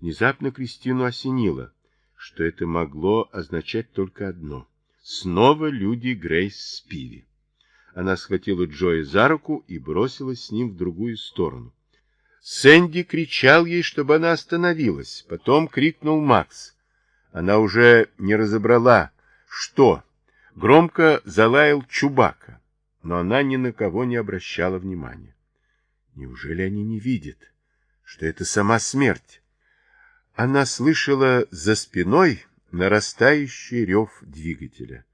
Внезапно Кристину осенило, что это могло означать только одно. Снова люди Грейс Спиви. Она схватила Джоя за руку и бросилась с ним в другую сторону. Сэнди кричал ей, чтобы она остановилась. Потом крикнул Макс. Она уже не разобрала, что. Громко залаял Чубака, но она ни на кого не обращала внимания. Неужели они не видят, что это сама смерть? Она слышала за спиной нарастающий рев двигателя.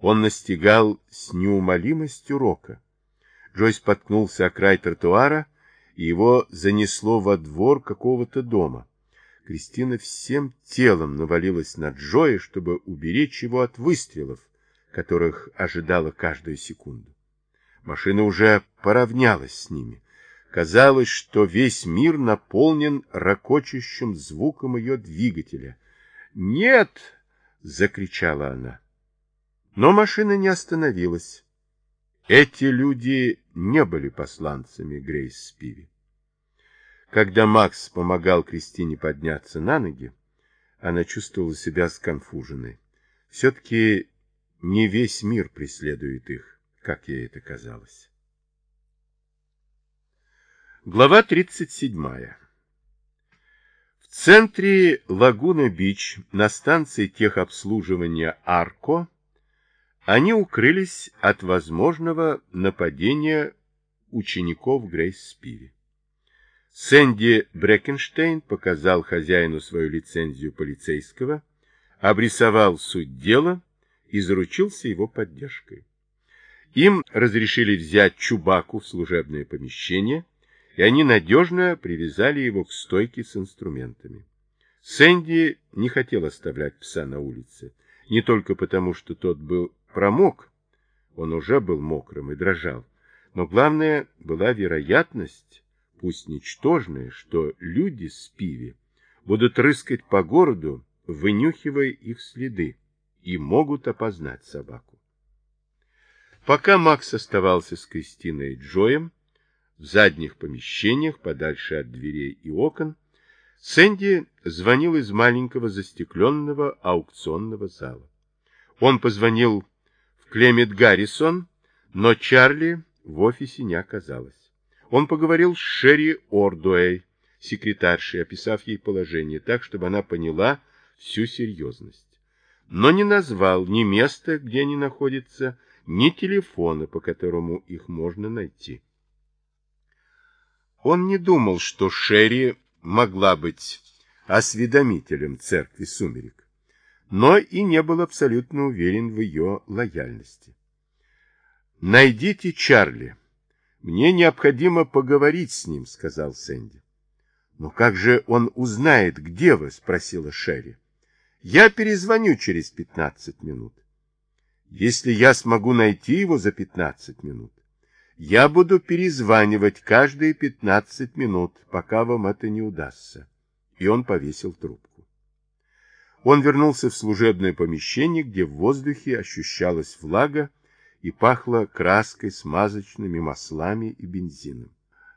Он настигал с неумолимостью рока. Джойс споткнулся о край тротуара, и его занесло во двор какого-то дома. Кристина всем телом навалилась на Джоя, чтобы уберечь его от выстрелов, которых ожидала каждую секунду. Машина уже поравнялась с ними. Казалось, что весь мир наполнен ракочущим звуком ее двигателя. «Нет!» — закричала она. Но машина не остановилась. Эти люди не были посланцами Грейс Спиви. Когда Макс помогал Кристине подняться на ноги, она чувствовала себя сконфуженной. Все-таки не весь мир преследует их, как ей это казалось. Глава 37. В центре Лагуна-Бич на станции техобслуживания «Арко» они укрылись от возможного нападения учеников Грейс Спири. Сэнди Брекенштейн показал хозяину свою лицензию полицейского, обрисовал суть дела и заручился его поддержкой. Им разрешили взять Чубаку в служебное помещение, и они надежно привязали его к стойке с инструментами. Сэнди не хотел оставлять пса на улице, не только потому, что тот был промок, он уже был мокрым и дрожал, но главное была вероятность, пусть ничтожная, что люди с пиви будут рыскать по городу, вынюхивая их следы, и могут опознать собаку. Пока Макс оставался с Кристиной и Джоем задних помещениях, подальше от дверей и окон, Сэнди звонил из маленького застекленного аукционного зала. Он позвонил Клемет Гаррисон, но Чарли в офисе не оказалось. Он поговорил с Шерри Ордуэй, секретаршей, описав ей положение так, чтобы она поняла всю серьезность. Но не назвал ни места, где они находятся, ни телефона, по которому их можно найти. Он не думал, что Шерри могла быть осведомителем церкви сумерек но и не был абсолютно уверен в ее лояльности. «Найдите Чарли. Мне необходимо поговорить с ним», — сказал Сэнди. «Но как же он узнает, где вы?» — спросила Шерри. «Я перезвоню через пятнадцать минут. Если я смогу найти его за пятнадцать минут, я буду перезванивать каждые пятнадцать минут, пока вам это не удастся». И он повесил трубку. Он вернулся в служебное помещение, где в воздухе ощущалась влага и пахло краской, смазочными маслами и бензином.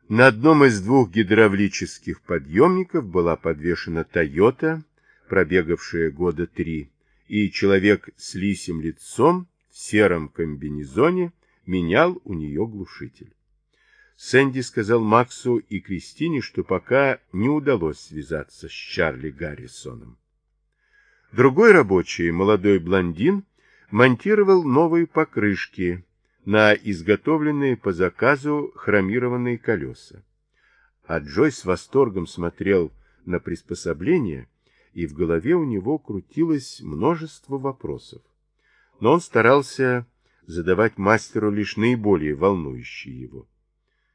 На одном из двух гидравлических подъемников была подвешена «Тойота», пробегавшая года три, и человек с лисим лицом в сером комбинезоне менял у нее глушитель. Сэнди сказал Максу и Кристине, что пока не удалось связаться с Чарли Гаррисоном. Другой рабочий, молодой блондин, монтировал новые покрышки на изготовленные по заказу хромированные колеса. А Джой с восторгом смотрел на приспособление, и в голове у него крутилось множество вопросов. Но он старался задавать мастеру лишь наиболее волнующие его.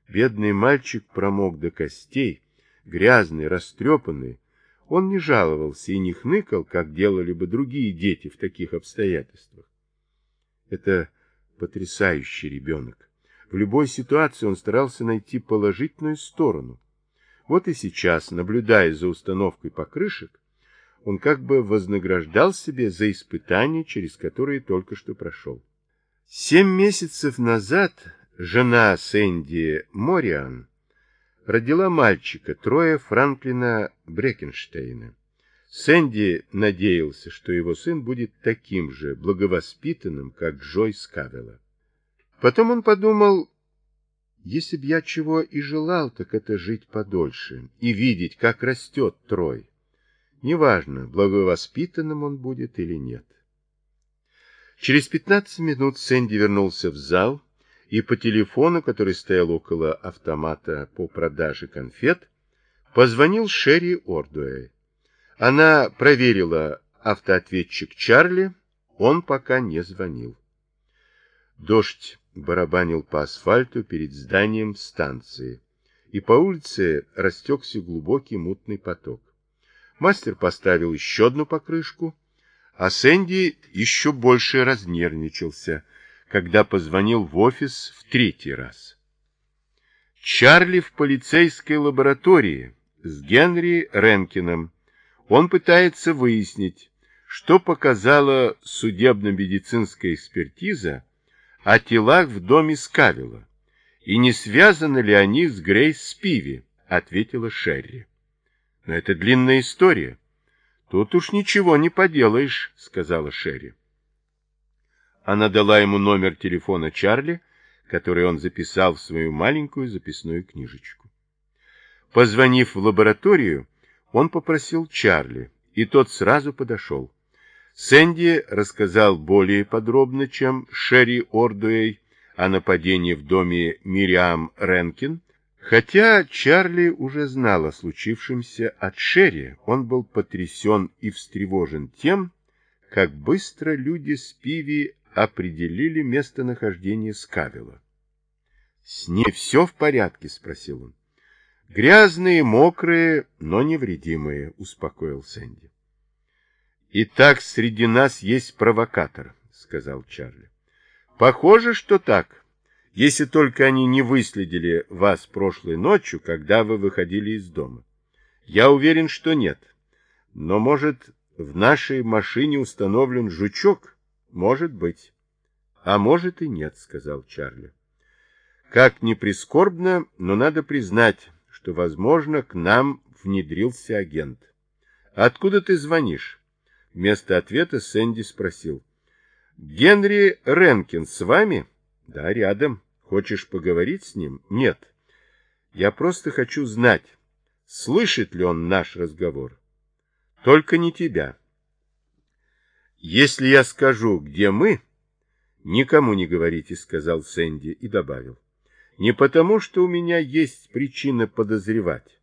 Бедный мальчик промок до костей, грязный, растрепанный, он не жаловался и не хныкал, как делали бы другие дети в таких обстоятельствах. Это потрясающий ребенок. В любой ситуации он старался найти положительную сторону. Вот и сейчас, наблюдая за установкой покрышек, он как бы вознаграждал себе за испытания, через которые только что прошел. Семь месяцев назад жена Сэнди Мориан родила мальчика, трое Франклина Брекенштейна. Сэнди надеялся, что его сын будет таким же благовоспитанным, как Джой Скавелла. Потом он подумал, если б я чего и желал, так это жить подольше и видеть, как растет Трой. Неважно, благовоспитанным он будет или нет. Через пятнадцать минут Сэнди вернулся в зал и по телефону, который стоял около автомата по продаже конфет, позвонил Шерри Ордуэй. Она проверила автоответчик Чарли, он пока не звонил. Дождь барабанил по асфальту перед зданием станции, и по улице растекся глубокий мутный поток. Мастер поставил еще одну покрышку, а Сэнди еще больше разнервничался, когда позвонил в офис в третий раз. Чарли в полицейской лаборатории с Генри Ренкином. Он пытается выяснить, что показала судебно-медицинская экспертиза о телах в доме Скавила, и не связаны ли они с Грейс Спиви, ответила Шерри. Но это длинная история. Тут уж ничего не поделаешь, сказала Шерри. Она дала ему номер телефона Чарли, который он записал в свою маленькую записную книжечку. Позвонив в лабораторию, он попросил Чарли, и тот сразу подошел. Сэнди рассказал более подробно, чем Шерри Ордуэй, о нападении в доме Мириам Ренкин, Хотя Чарли уже знал о случившемся от Шерри, он был потрясен и встревожен тем, как быстро люди с Пиви определили местонахождение Скавила. — С ней все в порядке? — спросил он. — Грязные, мокрые, но невредимые, — успокоил Сэнди. — Итак, среди нас есть провокатор, — сказал Чарли. — Похоже, что так если только они не выследили вас прошлой ночью, когда вы выходили из дома. Я уверен, что нет. Но, может, в нашей машине установлен жучок? Может быть. А может и нет, сказал Чарли. Как ни прискорбно, но надо признать, что, возможно, к нам внедрился агент. Откуда ты звонишь? Вместо ответа Сэнди спросил. Генри Ренкин с вами? Да, рядом. Хочешь поговорить с ним? Нет. Я просто хочу знать, слышит ли он наш разговор. Только не тебя. Если я скажу, где мы, никому не говорите, сказал Сэнди и добавил. Не потому, что у меня есть причина подозревать,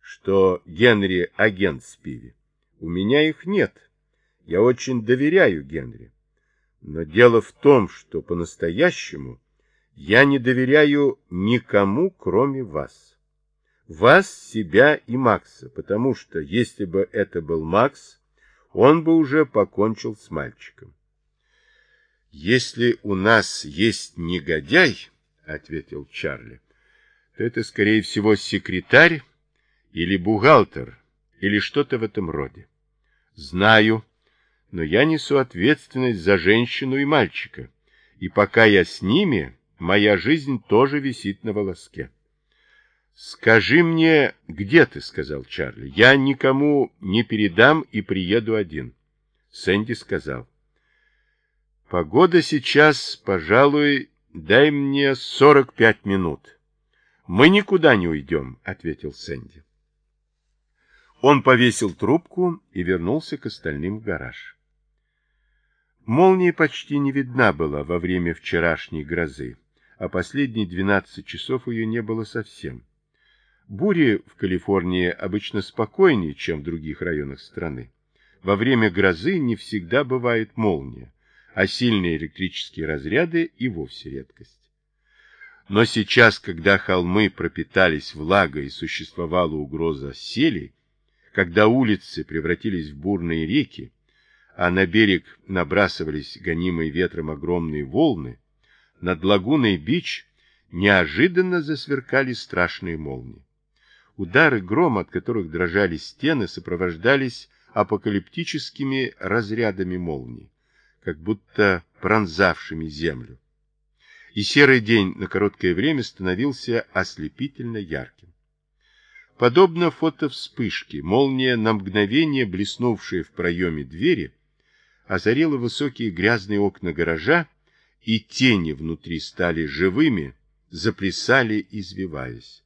что Генри агент Спиви. У меня их нет. Я очень доверяю Генри. Но дело в том, что по-настоящему я не доверяю никому, кроме вас. Вас, себя и Макса, потому что, если бы это был Макс, он бы уже покончил с мальчиком. «Если у нас есть негодяй, — ответил Чарли, — то это, скорее всего, секретарь или бухгалтер, или что-то в этом роде. Знаю, но я несу ответственность за женщину и мальчика, и пока я с ними, моя жизнь тоже висит на волоске. «Скажи мне, где ты?» — сказал Чарли. «Я никому не передам и приеду один». Сэнди сказал. «Погода сейчас, пожалуй, дай мне сорок пять минут». «Мы никуда не уйдем», — ответил Сэнди. Он повесил трубку и вернулся к остальным в гараж. Молния почти не видна была во время вчерашней грозы а последние 12 часов ее не было совсем. Бури в Калифорнии обычно спокойнее, чем в других районах страны. Во время грозы не всегда бывает молния, а сильные электрические разряды и вовсе редкость. Но сейчас, когда холмы пропитались влагой и существовала угроза сели, когда улицы превратились в бурные реки, а на берег набрасывались гонимые ветром огромные волны, над лагуной Бич неожиданно засверкали страшные молнии. Удары грома, от которых дрожали стены, сопровождались апокалиптическими разрядами молний, как будто пронзавшими землю. И серый день на короткое время становился ослепительно ярким. Подобно фотовспышке, молния, на мгновение блеснувшая в проеме двери, озарила высокие грязные окна гаража, и тени внутри стали живыми, заплясали, извиваясь.